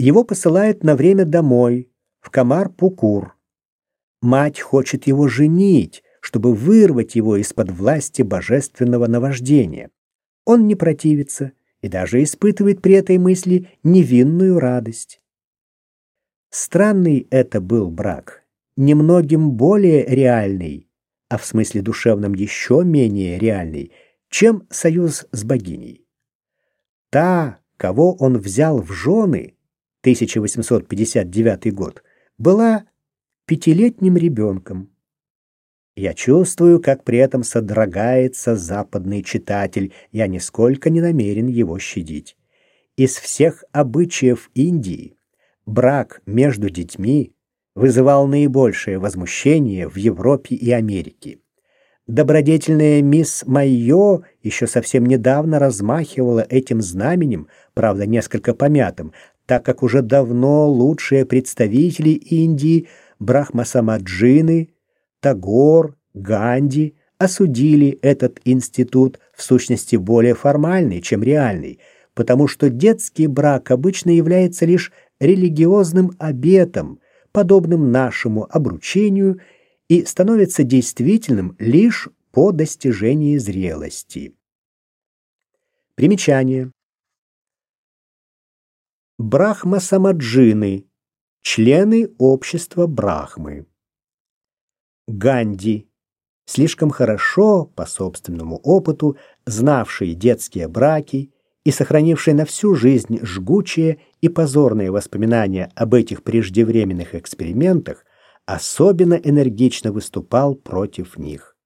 Его посылают на время домой, в Камар-Пукур. Мать хочет его женить, чтобы вырвать его из-под власти божественного наваждения. Он не противится и даже испытывает при этой мысли невинную радость. Странный это был брак, немногим более реальный, а в смысле душевном еще менее реальный, чем союз с богиней. Та, кого он взял в жены, 1859 год, была пятилетним ребенком. Я чувствую, как при этом содрогается западный читатель. Я нисколько не намерен его щадить. Из всех обычаев Индии брак между детьми вызывал наибольшее возмущение в Европе и Америке. Добродетельная мисс Майо еще совсем недавно размахивала этим знаменем, правда, несколько помятым, так как уже давно лучшие представители Индии, Брахмасамаджины, Тагор, Ганди осудили этот институт в сущности более формальный, чем реальный, потому что детский брак обычно является лишь религиозным обетом, подобным нашему обручению, и становится действительным лишь по достижении зрелости. Примечание. Брахма-самаджины, члены общества Брахмы. Ганди, слишком хорошо, по собственному опыту, знавший детские браки и сохранивший на всю жизнь жгучие и позорные воспоминания об этих преждевременных экспериментах, особенно энергично выступал против них.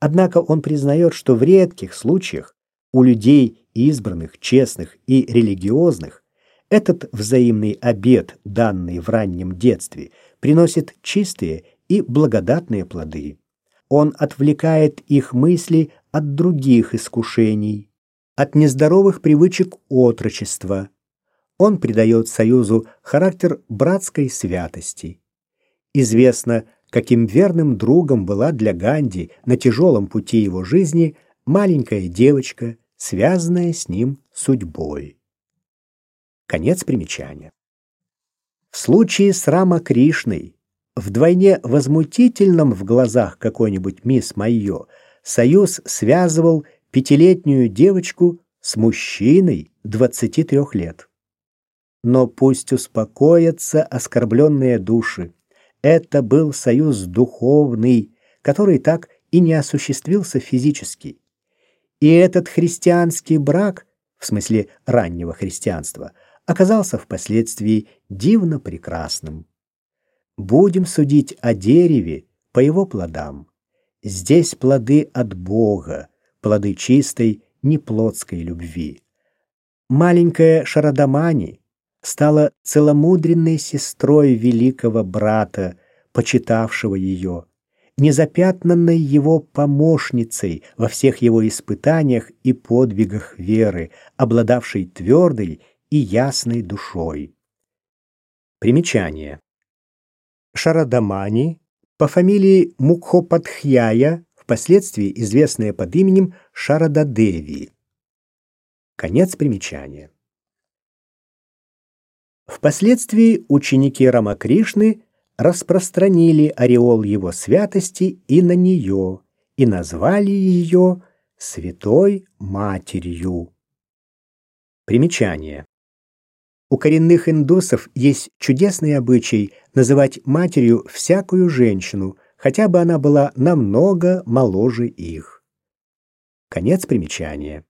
Однако он признает, что в редких случаях у людей избранных, честных и религиозных этот взаимный обет, данный в раннем детстве, приносит чистые и благодатные плоды. Он отвлекает их мысли от других искушений, от нездоровых привычек отрочества. Он придает союзу характер братской святости. Известно, каким верным другом была для Ганди на тяжелом пути его жизни маленькая девочка, связанная с ним судьбой. Конец примечания. В случае с Рама Кришной вдвойне возмутительном в глазах какой-нибудь мисс Майо, союз связывал пятилетнюю девочку с мужчиной 23 лет. Но пусть успокоятся оскорбленные души. Это был союз духовный, который так и не осуществился физически. И этот христианский брак, в смысле раннего христианства, оказался впоследствии дивно прекрасным. Будем судить о дереве по его плодам. Здесь плоды от Бога, плоды чистой, неплотской любви. Маленькая Шарадамани стала целомудренной сестрой великого брата, почитавшего ее, незапятнанной его помощницей во всех его испытаниях и подвигах веры, обладавшей твердой и ясной душой. Примечание. Шарадамани по фамилии Мукхопадхьяя, впоследствии известная под именем Шарададеви. Конец примечания. Впоследствии ученики Рамакришны распространили ореол его святости и на нее, и назвали ее Святой Матерью. Примечание. У коренных индусов есть чудесный обычай называть матерью всякую женщину, хотя бы она была намного моложе их. Конец примечания.